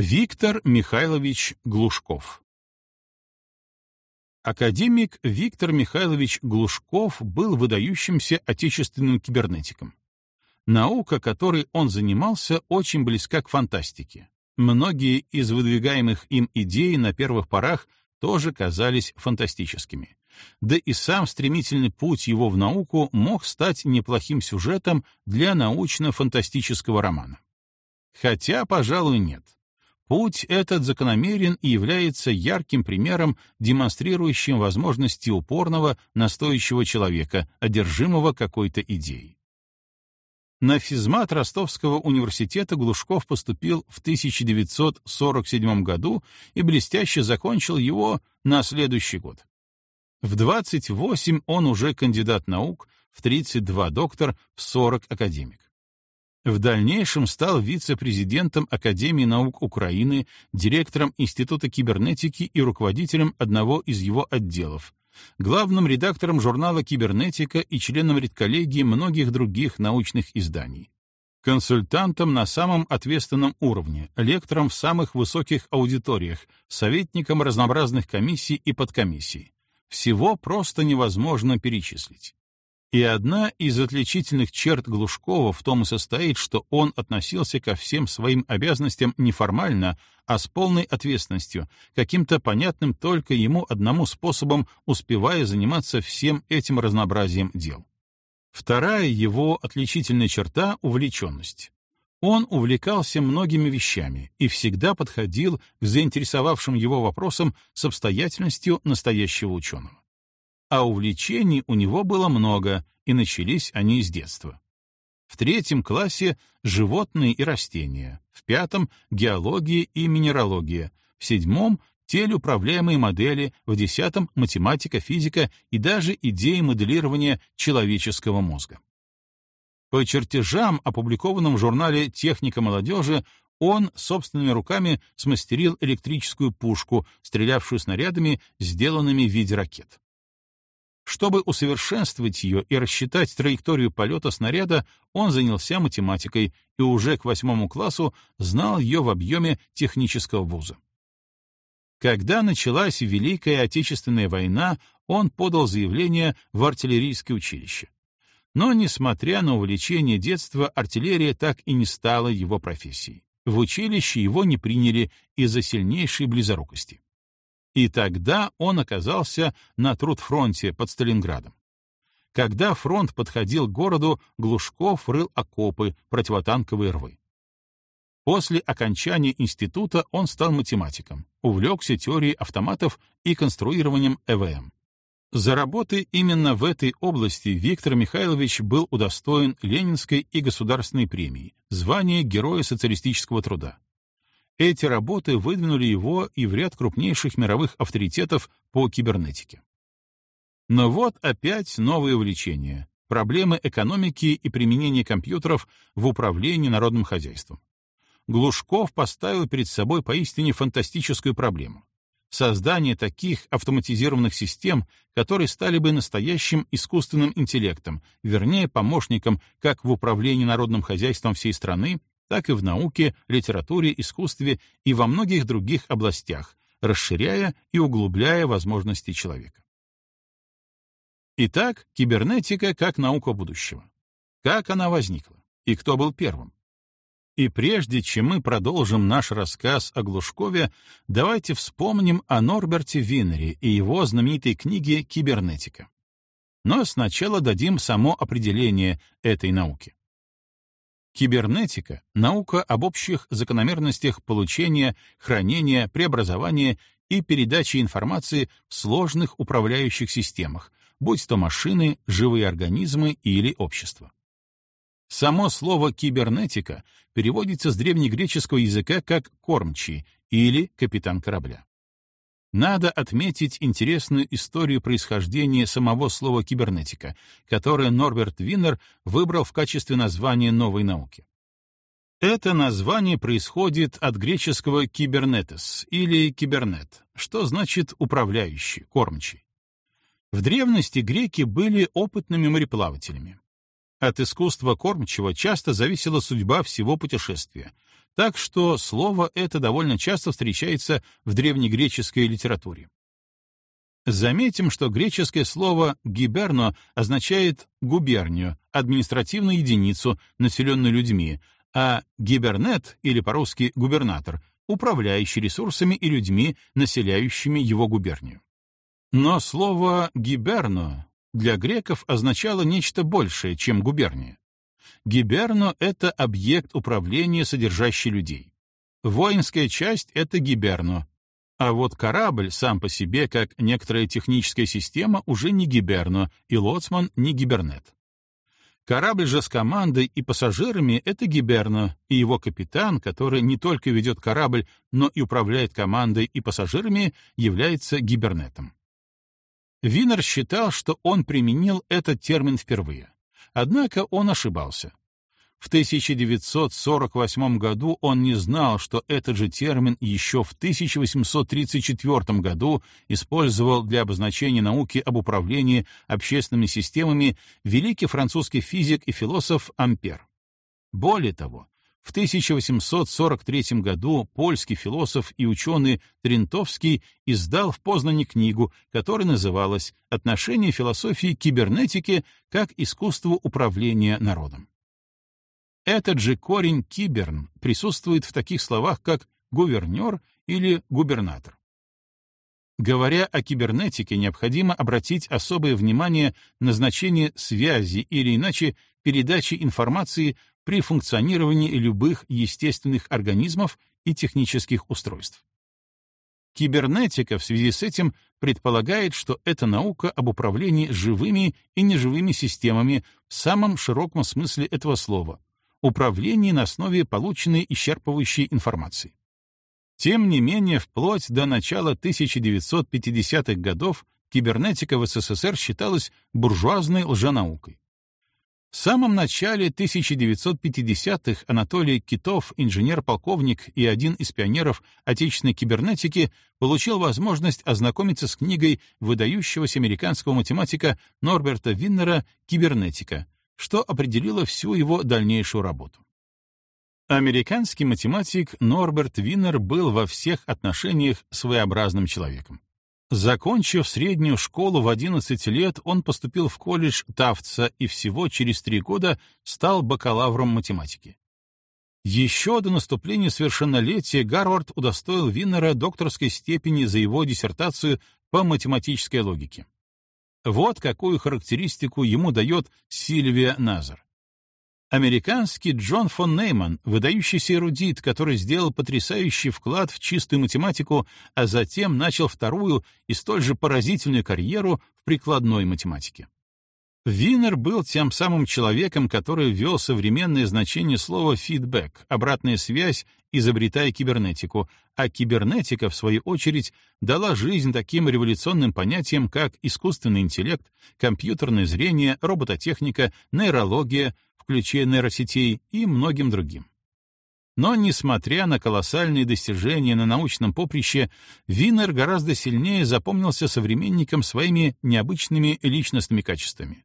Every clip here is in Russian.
Виктор Михайлович Глушков Академик Виктор Михайлович Глушков был выдающимся отечественным кибернетиком. Наука, которой он занимался, очень близка к фантастике. Многие из выдвигаемых им идей на первых порах тоже казались фантастическими. Да и сам стремительный путь его в науку мог стать неплохим сюжетом для научно-фантастического романа. Хотя, пожалуй, нет. Путь этот закономерен и является ярким примером, демонстрирующим возможности упорного, настойчивого человека, одержимого какой-то идеей. На физмат Ростовского университета Глушков поступил в 1947 году и блестяще закончил его на следующий год. В 28 он уже кандидат наук, в 32 доктор, в 40 академик. В дальнейшем стал вице-президентом Академии наук Украины, директором Института кибернетики и руководителем одного из его отделов, главным редактором журнала «Кибернетика» и членом редколлегии многих других научных изданий, консультантом на самом ответственном уровне, лектором в самых высоких аудиториях, советником разнообразных комиссий и подкомиссий. Всего просто невозможно перечислить. И одна из отличительных черт Глушкова в том и состоит, что он относился ко всем своим обязанностям не формально, а с полной ответственностью, каким-то понятным только ему одному способом, успевая заниматься всем этим разнообразием дел. Вторая его отличительная черта — увлеченность. Он увлекался многими вещами и всегда подходил к заинтересовавшим его вопросам с обстоятельностью настоящего ученого а увлечений у него было много, и начались они с детства. В третьем классе — животные и растения, в пятом — геология и минералогия, в седьмом — телеуправляемые модели, в десятом — математика, физика и даже идеи моделирования человеческого мозга. По чертежам, опубликованным в журнале «Техника молодежи», он собственными руками смастерил электрическую пушку, стрелявшую снарядами, сделанными в виде ракет. Чтобы усовершенствовать ее и рассчитать траекторию полета снаряда, он занялся математикой и уже к восьмому классу знал ее в объеме технического вуза. Когда началась Великая Отечественная война, он подал заявление в артиллерийское училище. Но, несмотря на увлечение детства, артиллерия так и не стала его профессией. В училище его не приняли из-за сильнейшей близорукости. И тогда он оказался на трудфронте под Сталинградом. Когда фронт подходил к городу, Глушков рыл окопы, противотанковые рвы. После окончания института он стал математиком, увлекся теорией автоматов и конструированием ЭВМ. За работы именно в этой области Виктор Михайлович был удостоен Ленинской и Государственной премии, звания Героя социалистического труда. Эти работы выдвинули его и в ряд крупнейших мировых авторитетов по кибернетике. Но вот опять новые увлечения — проблемы экономики и применения компьютеров в управлении народным хозяйством. Глушков поставил перед собой поистине фантастическую проблему — создание таких автоматизированных систем, которые стали бы настоящим искусственным интеллектом, вернее, помощником как в управлении народным хозяйством всей страны, так и в науке, литературе, искусстве и во многих других областях, расширяя и углубляя возможности человека. Итак, кибернетика как наука будущего. Как она возникла? И кто был первым? И прежде чем мы продолжим наш рассказ о Глушкове, давайте вспомним о Норберте Виннере и его знаменитой книге «Кибернетика». Но сначала дадим само определение этой науки. Кибернетика — наука об общих закономерностях получения, хранения, преобразования и передачи информации в сложных управляющих системах, будь то машины, живые организмы или общество. Само слово «кибернетика» переводится с древнегреческого языка как «кормчий» или «капитан корабля». Надо отметить интересную историю происхождения самого слова «кибернетика», которое Норберт Виннер выбрал в качестве названия новой науки. Это название происходит от греческого «кибернетес» или «кибернет», что значит «управляющий», «кормчий». В древности греки были опытными мореплавателями. От искусства кормчего часто зависела судьба всего путешествия, Так что слово это довольно часто встречается в древнегреческой литературе. Заметим, что греческое слово «гиберно» означает губернию, административную единицу, населенную людьми, а гибернет, или по-русски губернатор, управляющий ресурсами и людьми, населяющими его губернию. Но слово «гиберно» для греков означало нечто большее, чем губерния. Гиберно — это объект управления, содержащий людей. Воинская часть — это гиберно. А вот корабль сам по себе, как некоторая техническая система, уже не гиберно, и лоцман не гибернет. Корабль же с командой и пассажирами — это гиберно, и его капитан, который не только ведет корабль, но и управляет командой и пассажирами, является гибернетом. Винер считал, что он применил этот термин впервые. Однако он ошибался. В 1948 году он не знал, что этот же термин еще в 1834 году использовал для обозначения науки об управлении общественными системами великий французский физик и философ Ампер. Более того, в 1843 году польский философ и ученый Трентовский издал в Познане книгу, которая называлась «Отношение философии к кибернетике как искусству управления народом». Этот же корень «киберн» присутствует в таких словах, как «гувернер» или «губернатор». Говоря о кибернетике, необходимо обратить особое внимание на значение связи или иначе передачи информации при функционировании любых естественных организмов и технических устройств. Кибернетика в связи с этим предполагает, что это наука об управлении живыми и неживыми системами в самом широком смысле этого слова, управление на основе полученной исчерпывающей информации. Тем не менее, вплоть до начала 1950-х годов кибернетика в СССР считалась буржуазной лженаукой. В самом начале 1950-х Анатолий Китов, инженер-полковник и один из пионеров отечественной кибернетики, получил возможность ознакомиться с книгой выдающегося американского математика Норберта Виннера «Кибернетика», что определило всю его дальнейшую работу. Американский математик Норберт Виннер был во всех отношениях своеобразным человеком. Закончив среднюю школу в 11 лет, он поступил в колледж Тафтса и всего через три года стал бакалавром математики. Еще до наступления совершеннолетия Гарвард удостоил Виннера докторской степени за его диссертацию по математической логике. Вот какую характеристику ему дает Сильвия Назар. Американский Джон фон Нейман, выдающийся эрудит, который сделал потрясающий вклад в чистую математику, а затем начал вторую и столь же поразительную карьеру в прикладной математике. Винер был тем самым человеком, который ввел современное значение слова «фидбэк» — обратная связь, изобретая кибернетику, а кибернетика, в свою очередь, дала жизнь таким революционным понятиям, как искусственный интеллект, компьютерное зрение, робототехника, нейрология, включая нейросетей и многим другим. Но, несмотря на колоссальные достижения на научном поприще, Винер гораздо сильнее запомнился современникам своими необычными личностными качествами.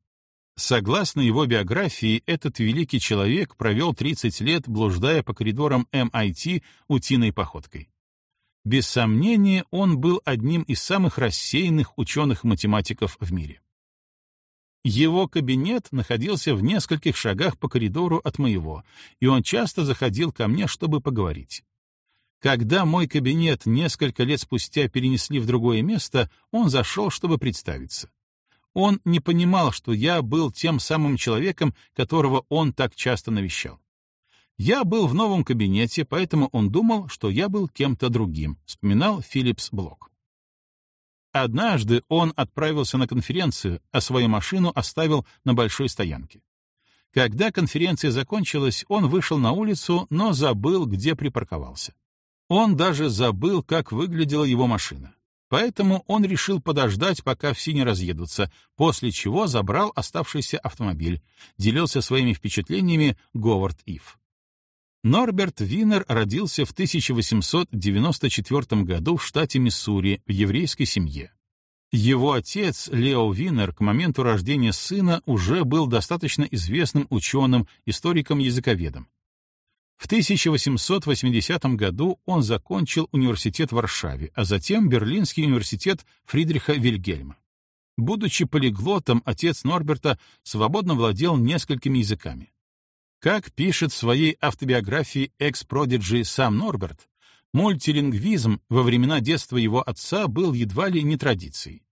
Согласно его биографии, этот великий человек провел 30 лет, блуждая по коридорам MIT утиной походкой. Без сомнения, он был одним из самых рассеянных ученых-математиков в мире. Его кабинет находился в нескольких шагах по коридору от моего, и он часто заходил ко мне, чтобы поговорить. Когда мой кабинет несколько лет спустя перенесли в другое место, он зашел, чтобы представиться. Он не понимал, что я был тем самым человеком, которого он так часто навещал. Я был в новом кабинете, поэтому он думал, что я был кем-то другим, вспоминал Филлипс Блок. Однажды он отправился на конференцию, а свою машину оставил на большой стоянке. Когда конференция закончилась, он вышел на улицу, но забыл, где припарковался. Он даже забыл, как выглядела его машина. Поэтому он решил подождать, пока все не разъедутся, после чего забрал оставшийся автомобиль, делился своими впечатлениями Говард Ив. Норберт Винер родился в 1894 году в штате Миссури в еврейской семье. Его отец, Лео Винер, к моменту рождения сына уже был достаточно известным ученым, историком-языковедом. В 1880 году он закончил университет в Варшаве, а затем Берлинский университет Фридриха Вильгельма. Будучи полиглотом, отец Норберта свободно владел несколькими языками. Как пишет в своей автобиографии экс-продиджи сам Норберт, мультилингвизм во времена детства его отца был едва ли не традицией.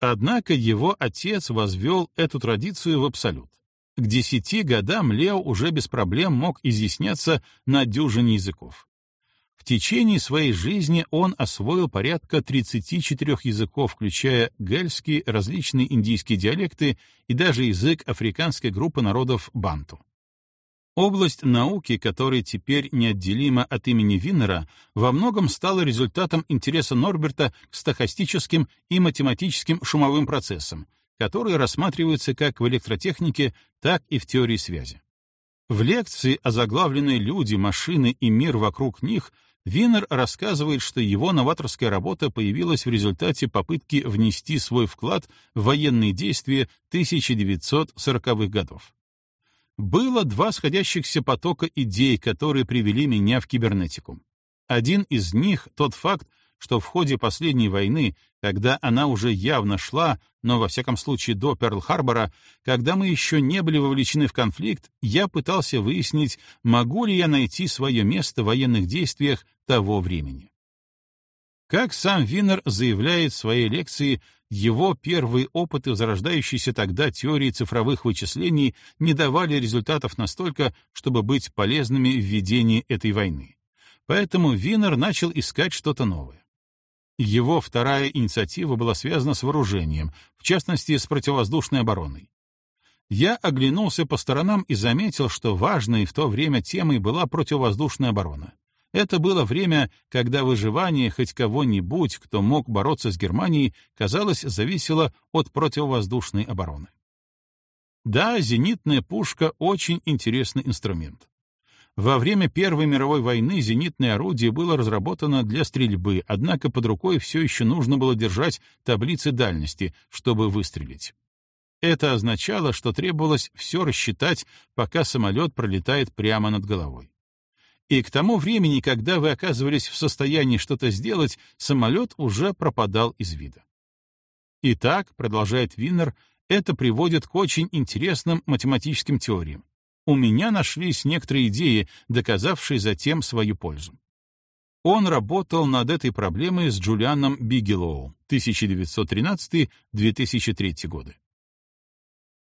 Однако его отец возвел эту традицию в абсолют. К десяти годам Лео уже без проблем мог изъясняться на дюжине языков. В течение своей жизни он освоил порядка 34 языков, включая гельский, различные индийские диалекты и даже язык африканской группы народов банту. Область науки, которая теперь неотделима от имени Виннера, во многом стала результатом интереса Норберта к стохастическим и математическим шумовым процессам, которые рассматриваются как в электротехнике, так и в теории связи. В лекции, озаглавленной «Люди, машины и мир вокруг них», Винер рассказывает, что его новаторская работа появилась в результате попытки внести свой вклад в военные действия 1940-х годов. Было два сходящихся потока идей, которые привели меня в кибернетику. Один из них — тот факт, что в ходе последней войны, когда она уже явно шла, но во всяком случае до Перл-Харбора, когда мы еще не были вовлечены в конфликт, я пытался выяснить, могу ли я найти свое место в военных действиях того времени. Как сам Винер заявляет в своей лекции, его первые опыты в зарождающейся тогда теории цифровых вычислений не давали результатов настолько, чтобы быть полезными в ведении этой войны. Поэтому Винер начал искать что-то новое. Его вторая инициатива была связана с вооружением, в частности, с противовоздушной обороной. Я оглянулся по сторонам и заметил, что важной в то время темой была противовоздушная оборона. Это было время, когда выживание хоть кого-нибудь, кто мог бороться с Германией, казалось, зависело от противовоздушной обороны. Да, зенитная пушка — очень интересный инструмент. Во время Первой мировой войны зенитное орудие было разработано для стрельбы, однако под рукой все еще нужно было держать таблицы дальности, чтобы выстрелить. Это означало, что требовалось все рассчитать, пока самолет пролетает прямо над головой. И к тому времени, когда вы оказывались в состоянии что-то сделать, самолет уже пропадал из вида. Итак, продолжает Виннер, это приводит к очень интересным математическим теориям у меня нашлись некоторые идеи, доказавшие затем свою пользу. Он работал над этой проблемой с Джулианом Бигелоу 1913-2003 годы.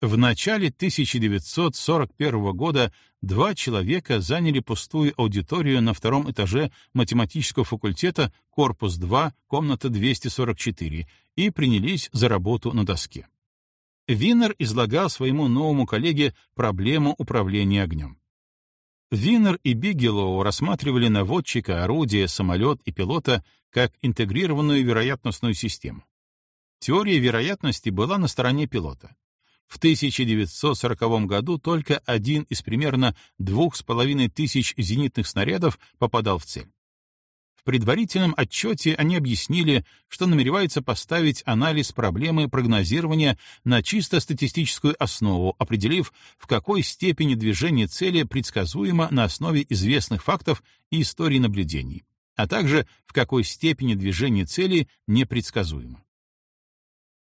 В начале 1941 года два человека заняли пустую аудиторию на втором этаже математического факультета, корпус 2, комната 244, и принялись за работу на доске. Винер излагал своему новому коллеге проблему управления огнем. Винер и Бигелоу рассматривали наводчика, орудие, самолет и пилота как интегрированную вероятностную систему. Теория вероятности была на стороне пилота. В 1940 году только один из примерно двух с половиной тысяч зенитных снарядов попадал в цель предварительном отчете они объяснили, что намереваются поставить анализ проблемы прогнозирования на чисто статистическую основу, определив, в какой степени движение цели предсказуемо на основе известных фактов и истории наблюдений, а также в какой степени движение цели непредсказуемо.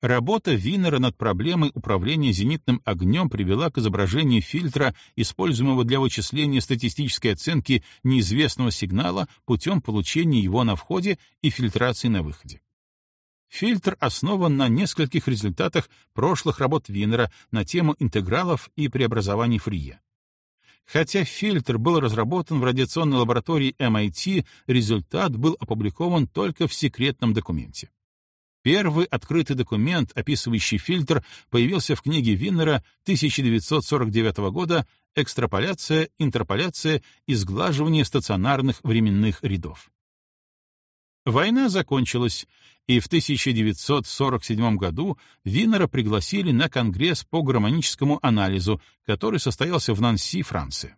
Работа Винера над проблемой управления зенитным огнем привела к изображению фильтра, используемого для вычисления статистической оценки неизвестного сигнала путем получения его на входе и фильтрации на выходе. Фильтр основан на нескольких результатах прошлых работ Винера на тему интегралов и преобразований Фрие. Хотя фильтр был разработан в радиационной лаборатории MIT, результат был опубликован только в секретном документе. Первый открытый документ, описывающий фильтр, появился в книге Виннера 1949 года «Экстраполяция, интерполяция и сглаживание стационарных временных рядов». Война закончилась, и в 1947 году Виннера пригласили на Конгресс по гармоническому анализу, который состоялся в Нанси, Франция.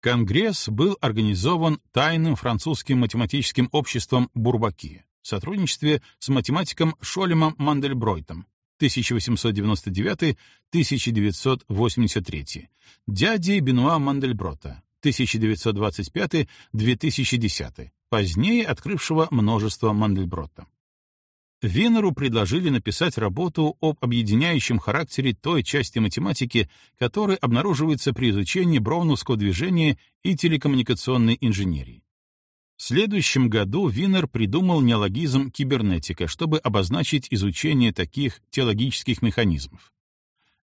Конгресс был организован тайным французским математическим обществом Бурбаки в сотрудничестве с математиком Шолемом Мандельбройтом 1899-1983, дядей Бенуа Мандельброта 1925-2010, позднее открывшего множество Мандельбротта. Винеру предложили написать работу об объединяющем характере той части математики, которая обнаруживается при изучении броуновского движения и телекоммуникационной инженерии. В следующем году Винер придумал неологизм кибернетика, чтобы обозначить изучение таких теологических механизмов.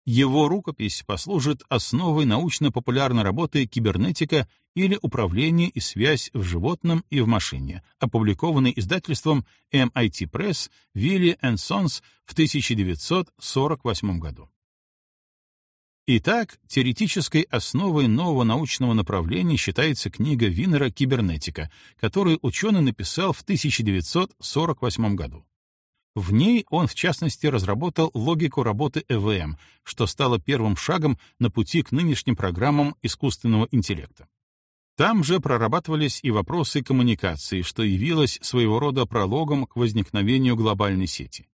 Его рукопись послужит основой научно-популярной работы «Кибернетика» или «Управление и связь в животном и в машине», опубликованной издательством MIT Press Willy Sons в 1948 году. Итак, теоретической основой нового научного направления считается книга Винера «Кибернетика», которую ученый написал в 1948 году. В ней он, в частности, разработал логику работы ЭВМ, что стало первым шагом на пути к нынешним программам искусственного интеллекта. Там же прорабатывались и вопросы коммуникации, что явилось своего рода прологом к возникновению глобальной сети.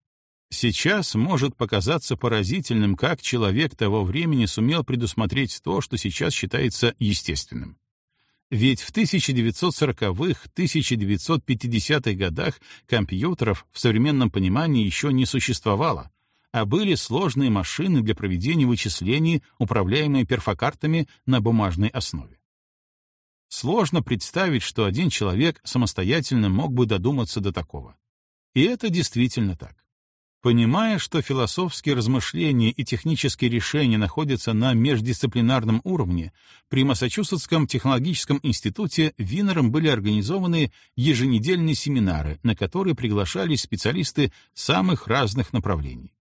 Сейчас может показаться поразительным, как человек того времени сумел предусмотреть то, что сейчас считается естественным. Ведь в 1940-х, 1950-х годах компьютеров в современном понимании еще не существовало, а были сложные машины для проведения вычислений, управляемые перфокартами на бумажной основе. Сложно представить, что один человек самостоятельно мог бы додуматься до такого. И это действительно так. Понимая, что философские размышления и технические решения находятся на междисциплинарном уровне, при Массачусетском технологическом институте Винером были организованы еженедельные семинары, на которые приглашались специалисты самых разных направлений.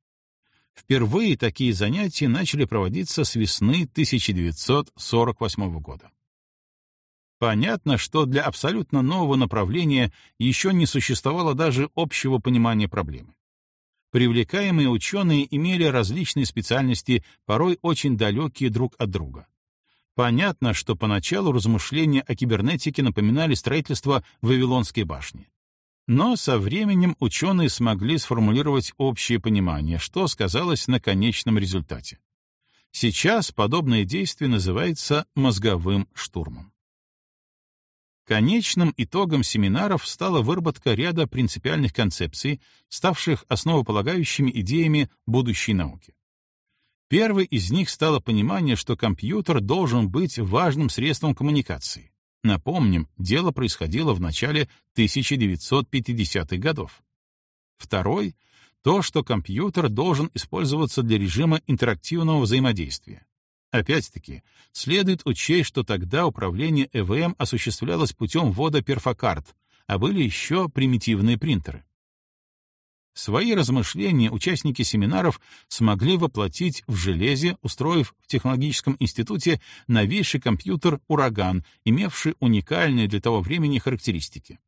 Впервые такие занятия начали проводиться с весны 1948 года. Понятно, что для абсолютно нового направления еще не существовало даже общего понимания проблемы. Привлекаемые ученые имели различные специальности, порой очень далекие друг от друга. Понятно, что поначалу размышления о кибернетике напоминали строительство Вавилонской башни. Но со временем ученые смогли сформулировать общее понимание, что сказалось на конечном результате. Сейчас подобное действие называется мозговым штурмом. Конечным итогом семинаров стала выработка ряда принципиальных концепций, ставших основополагающими идеями будущей науки. Первой из них стало понимание, что компьютер должен быть важным средством коммуникации. Напомним, дело происходило в начале 1950-х годов. Второй — то, что компьютер должен использоваться для режима интерактивного взаимодействия. Опять-таки, следует учесть, что тогда управление ЭВМ осуществлялось путем ввода перфокарт, а были еще примитивные принтеры. Свои размышления участники семинаров смогли воплотить в железе, устроив в технологическом институте новейший компьютер «Ураган», имевший уникальные для того времени характеристики.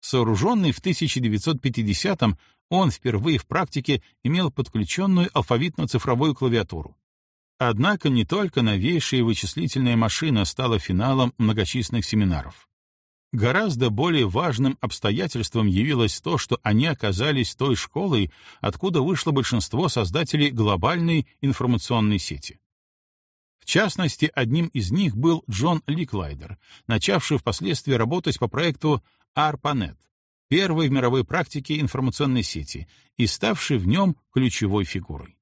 Сооруженный в 1950-м, он впервые в практике имел подключенную алфавитно-цифровую клавиатуру. Однако не только новейшая вычислительная машина стала финалом многочисленных семинаров. Гораздо более важным обстоятельством явилось то, что они оказались той школой, откуда вышло большинство создателей глобальной информационной сети. В частности, одним из них был Джон Ликлайдер, начавший впоследствии работать по проекту ARPANET, первой в мировой практике информационной сети, и ставший в нем ключевой фигурой.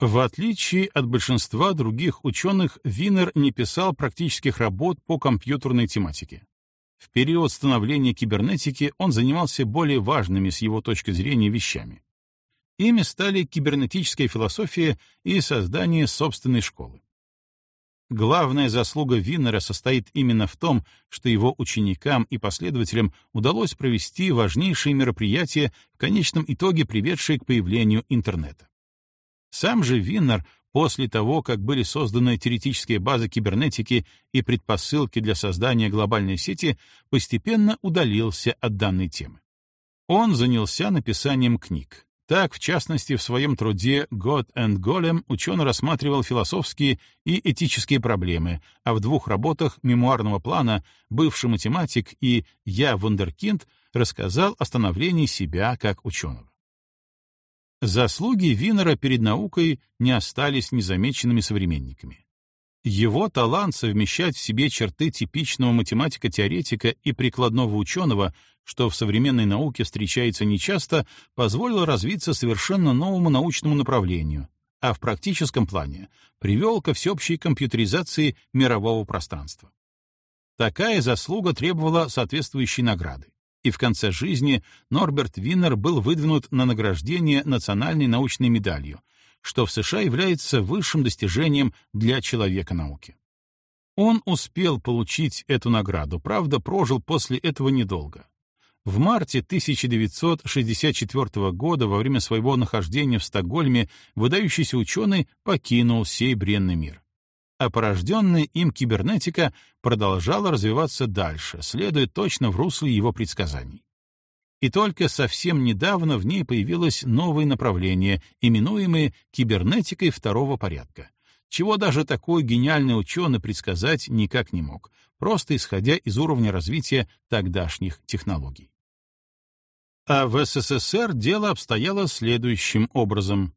В отличие от большинства других ученых, Винер не писал практических работ по компьютерной тематике. В период становления кибернетики он занимался более важными с его точки зрения вещами. Ими стали кибернетическая философия и создание собственной школы. Главная заслуга Виннера состоит именно в том, что его ученикам и последователям удалось провести важнейшие мероприятия, в конечном итоге приведшие к появлению интернета. Сам же Виннер после того, как были созданы теоретические базы кибернетики и предпосылки для создания глобальной сети, постепенно удалился от данной темы. Он занялся написанием книг. Так, в частности, в своем труде «God and Golem» ученый рассматривал философские и этические проблемы, а в двух работах мемуарного плана «Бывший математик» и «Я вундеркинд» рассказал о становлении себя как ученого. Заслуги Винера перед наукой не остались незамеченными современниками. Его талант совмещать в себе черты типичного математика-теоретика и прикладного ученого, что в современной науке встречается нечасто, позволил развиться совершенно новому научному направлению, а в практическом плане привел ко всеобщей компьютеризации мирового пространства. Такая заслуга требовала соответствующей награды, и в конце жизни Норберт Виннер был выдвинут на награждение национальной научной медалью, что в США является высшим достижением для человека науки. Он успел получить эту награду, правда, прожил после этого недолго. В марте 1964 года, во время своего нахождения в Стокгольме, выдающийся ученый покинул сей бренный мир. А порожденная им кибернетика продолжала развиваться дальше, следуя точно в русле его предсказаний. И только совсем недавно в ней появилось новое направление, именуемое кибернетикой второго порядка, чего даже такой гениальный ученый предсказать никак не мог, просто исходя из уровня развития тогдашних технологий. А в СССР дело обстояло следующим образом.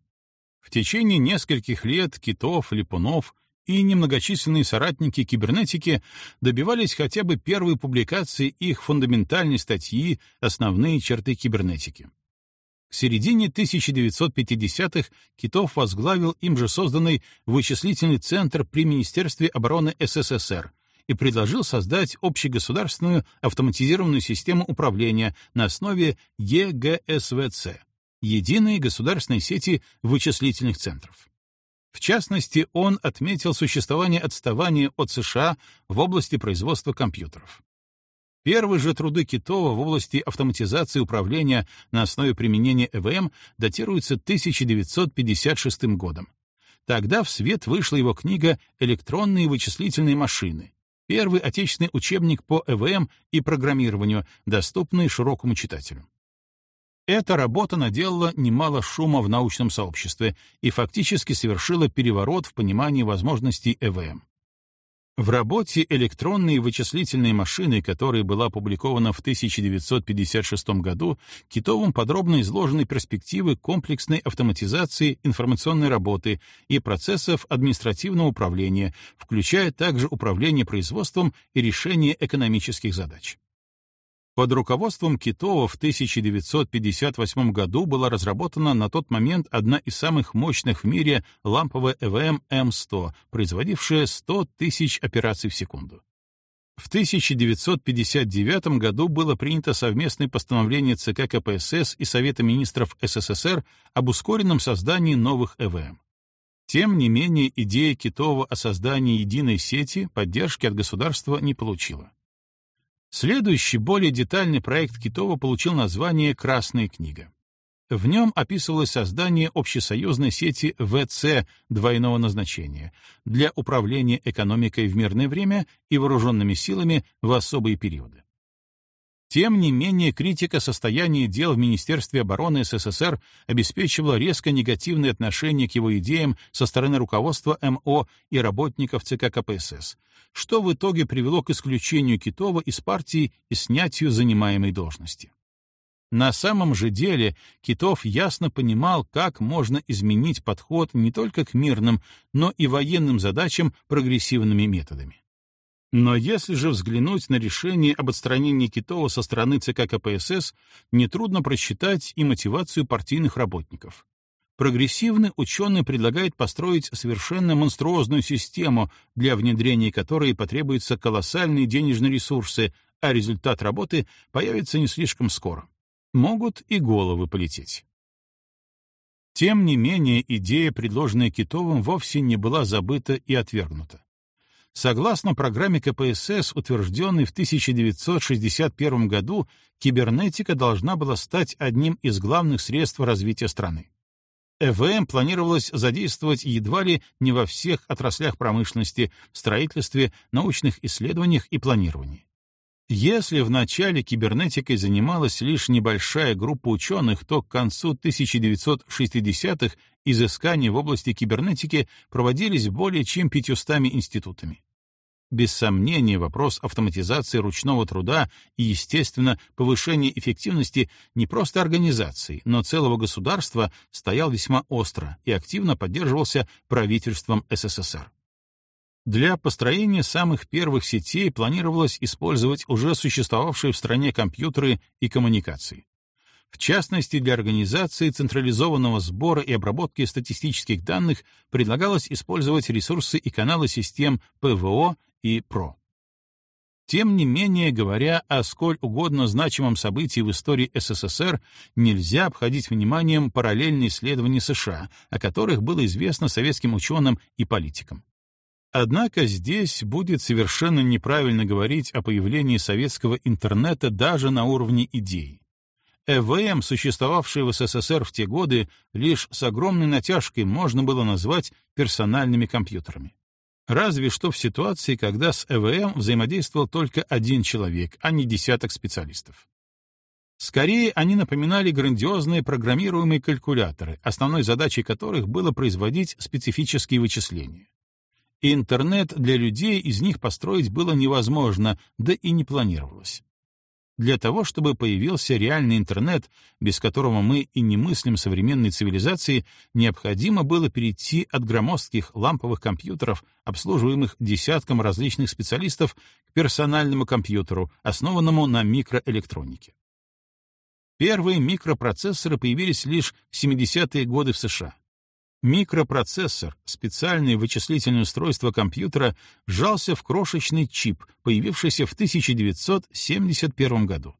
В течение нескольких лет китов, липунов и немногочисленные соратники кибернетики добивались хотя бы первой публикации их фундаментальной статьи «Основные черты кибернетики». К середине 1950-х Китов возглавил им же созданный вычислительный центр при Министерстве обороны СССР, и предложил создать общегосударственную автоматизированную систему управления на основе ЕГСВЦ — Единой государственной сети вычислительных центров. В частности, он отметил существование отставания от США в области производства компьютеров. Первые же труды Китова в области автоматизации управления на основе применения ЭВМ датируются 1956 годом. Тогда в свет вышла его книга «Электронные вычислительные машины», Первый отечественный учебник по ЭВМ и программированию, доступный широкому читателю. Эта работа наделала немало шума в научном сообществе и фактически совершила переворот в понимании возможностей ЭВМ. В работе «Электронные вычислительные машины», которая была опубликована в 1956 году, Китовым подробно изложены перспективы комплексной автоматизации информационной работы и процессов административного управления, включая также управление производством и решение экономических задач. Под руководством Китова в 1958 году была разработана на тот момент одна из самых мощных в мире ламповая ЭВМ М100, производившая 100 тысяч операций в секунду. В 1959 году было принято совместное постановление ЦК КПСС и Совета министров СССР об ускоренном создании новых ЭВМ. Тем не менее, идея Китова о создании единой сети поддержки от государства не получила. Следующий, более детальный проект Китова получил название «Красная книга». В нем описывалось создание общесоюзной сети ВЦ двойного назначения для управления экономикой в мирное время и вооруженными силами в особые периоды. Тем не менее, критика состояния дел в Министерстве обороны СССР обеспечивала резко негативное отношение к его идеям со стороны руководства МО и работников ЦК КПСС, что в итоге привело к исключению Китова из партии и снятию занимаемой должности. На самом же деле Китов ясно понимал, как можно изменить подход не только к мирным, но и военным задачам прогрессивными методами. Но если же взглянуть на решение об отстранении Китова со стороны ЦК КПСС, нетрудно просчитать и мотивацию партийных работников. Прогрессивный ученый предлагает построить совершенно монструозную систему, для внедрения которой потребуются колоссальные денежные ресурсы, а результат работы появится не слишком скоро. Могут и головы полететь. Тем не менее, идея, предложенная Китовым, вовсе не была забыта и отвергнута. Согласно программе КПСС, утвержденной в 1961 году, кибернетика должна была стать одним из главных средств развития страны. ЭВМ планировалось задействовать едва ли не во всех отраслях промышленности, строительстве, научных исследованиях и планировании. Если в начале кибернетикой занималась лишь небольшая группа ученых, то к концу 1960-х изыскания в области кибернетики проводились более чем 500 институтами. Без сомнения, вопрос автоматизации ручного труда и, естественно, повышения эффективности не просто организации, но целого государства стоял весьма остро и активно поддерживался правительством СССР. Для построения самых первых сетей планировалось использовать уже существовавшие в стране компьютеры и коммуникации. В частности, для организации централизованного сбора и обработки статистических данных предлагалось использовать ресурсы и каналы систем ПВО и ПРО. Тем не менее, говоря о сколь угодно значимом событии в истории СССР, нельзя обходить вниманием параллельные исследования США, о которых было известно советским ученым и политикам. Однако здесь будет совершенно неправильно говорить о появлении советского интернета даже на уровне идей. ЭВМ, существовавшие в СССР в те годы, лишь с огромной натяжкой можно было назвать персональными компьютерами. Разве что в ситуации, когда с ЭВМ взаимодействовал только один человек, а не десяток специалистов. Скорее, они напоминали грандиозные программируемые калькуляторы, основной задачей которых было производить специфические вычисления. Интернет для людей из них построить было невозможно, да и не планировалось. Для того, чтобы появился реальный интернет, без которого мы и не мыслим современной цивилизации, необходимо было перейти от громоздких ламповых компьютеров, обслуживаемых десятком различных специалистов, к персональному компьютеру, основанному на микроэлектронике. Первые микропроцессоры появились лишь в 70-е годы в США. Микропроцессор, специальное вычислительное устройство компьютера, сжался в крошечный чип, появившийся в 1971 году.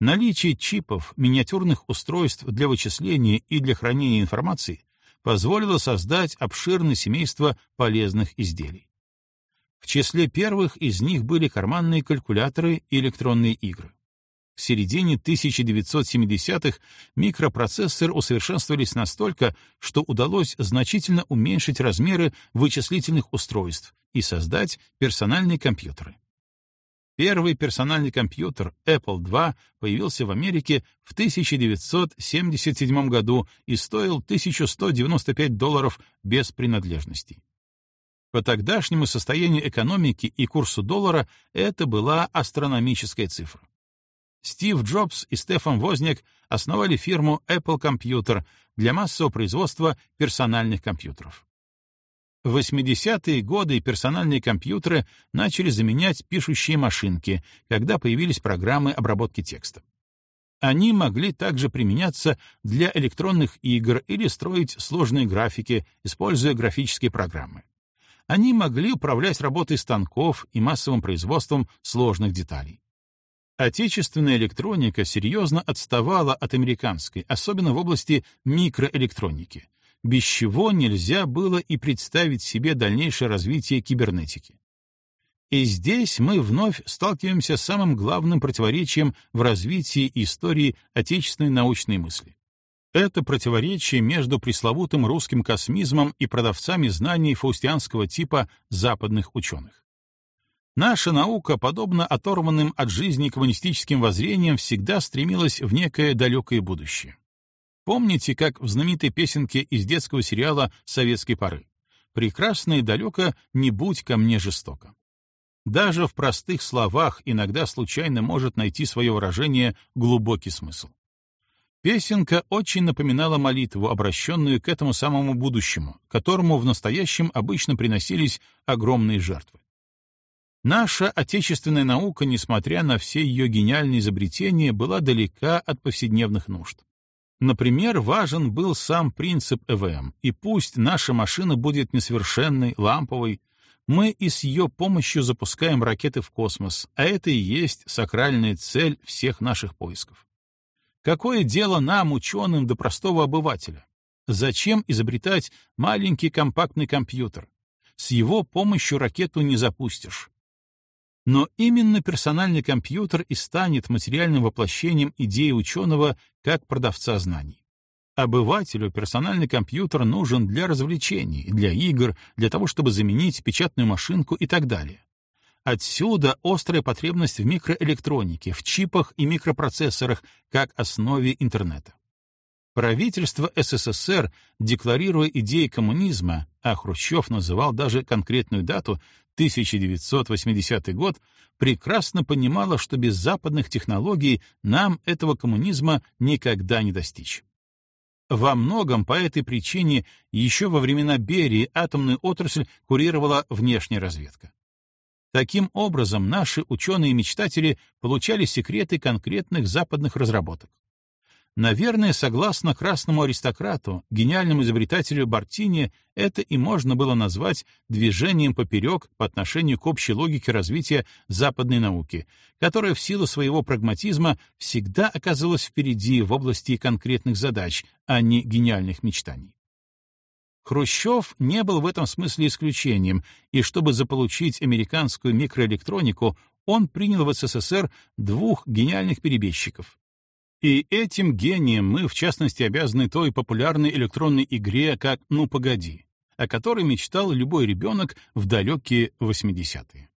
Наличие чипов, миниатюрных устройств для вычисления и для хранения информации позволило создать обширное семейство полезных изделий. В числе первых из них были карманные калькуляторы и электронные игры. В середине 1970-х микропроцессоры усовершенствовались настолько, что удалось значительно уменьшить размеры вычислительных устройств и создать персональные компьютеры. Первый персональный компьютер Apple II появился в Америке в 1977 году и стоил 1195 долларов без принадлежностей. По тогдашнему состоянию экономики и курсу доллара это была астрономическая цифра. Стив Джобс и Стефан Возняк основали фирму Apple Computer для массового производства персональных компьютеров. В 80-е годы персональные компьютеры начали заменять пишущие машинки, когда появились программы обработки текста. Они могли также применяться для электронных игр или строить сложные графики, используя графические программы. Они могли управлять работой станков и массовым производством сложных деталей. Отечественная электроника серьезно отставала от американской, особенно в области микроэлектроники, без чего нельзя было и представить себе дальнейшее развитие кибернетики. И здесь мы вновь сталкиваемся с самым главным противоречием в развитии истории отечественной научной мысли. Это противоречие между пресловутым русским космизмом и продавцами знаний фаустианского типа западных ученых. Наша наука, подобно оторванным от жизни коммунистическим воззрениям, всегда стремилась в некое далекое будущее. Помните, как в знаменитой песенке из детского сериала советской поры «Прекрасно и далеко, не будь ко мне жестоко». Даже в простых словах иногда случайно может найти свое выражение глубокий смысл. Песенка очень напоминала молитву, обращенную к этому самому будущему, которому в настоящем обычно приносились огромные жертвы. Наша отечественная наука, несмотря на все ее гениальные изобретения, была далека от повседневных нужд. Например, важен был сам принцип ЭВМ, и пусть наша машина будет несовершенной, ламповой, мы и с ее помощью запускаем ракеты в космос, а это и есть сакральная цель всех наших поисков. Какое дело нам, ученым, до простого обывателя? Зачем изобретать маленький компактный компьютер? С его помощью ракету не запустишь. Но именно персональный компьютер и станет материальным воплощением идеи ученого как продавца знаний. Обывателю персональный компьютер нужен для развлечений, для игр, для того, чтобы заменить печатную машинку и так далее. Отсюда острая потребность в микроэлектронике, в чипах и микропроцессорах как основе интернета. Правительство СССР, декларируя идеи коммунизма, а Хрущев называл даже конкретную дату 1980 год, прекрасно понимало, что без западных технологий нам этого коммунизма никогда не достичь. Во многом по этой причине еще во времена Берии атомную отрасль курировала внешняя разведка. Таким образом, наши ученые-мечтатели получали секреты конкретных западных разработок. Наверное, согласно красному аристократу, гениальному изобретателю Бартини, это и можно было назвать движением поперек по отношению к общей логике развития западной науки, которая в силу своего прагматизма всегда оказалась впереди в области конкретных задач, а не гениальных мечтаний. Хрущев не был в этом смысле исключением, и чтобы заполучить американскую микроэлектронику, он принял в СССР двух гениальных перебежчиков и этим гением мы, в частности, обязаны той популярной электронной игре, как «Ну, погоди», о которой мечтал любой ребенок в далекие 80-е.